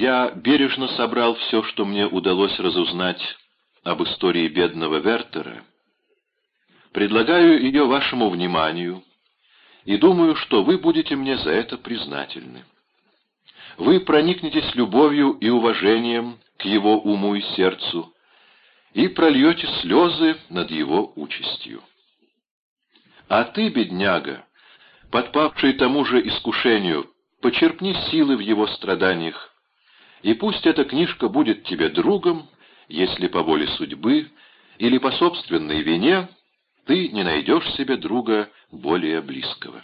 Я бережно собрал все, что мне удалось разузнать об истории бедного Вертера. Предлагаю ее вашему вниманию и думаю, что вы будете мне за это признательны. Вы проникнетесь любовью и уважением к его уму и сердцу и прольете слезы над его участью. А ты, бедняга, подпавший тому же искушению, почерпни силы в его страданиях, и пусть эта книжка будет тебе другом, если по воле судьбы или по собственной вине ты не найдешь себе друга более близкого.